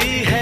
सी है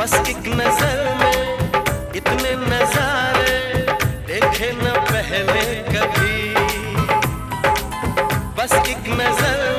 बस एक नज़र में इतने नजारे देखे न पहले कभी। बस एक नज़र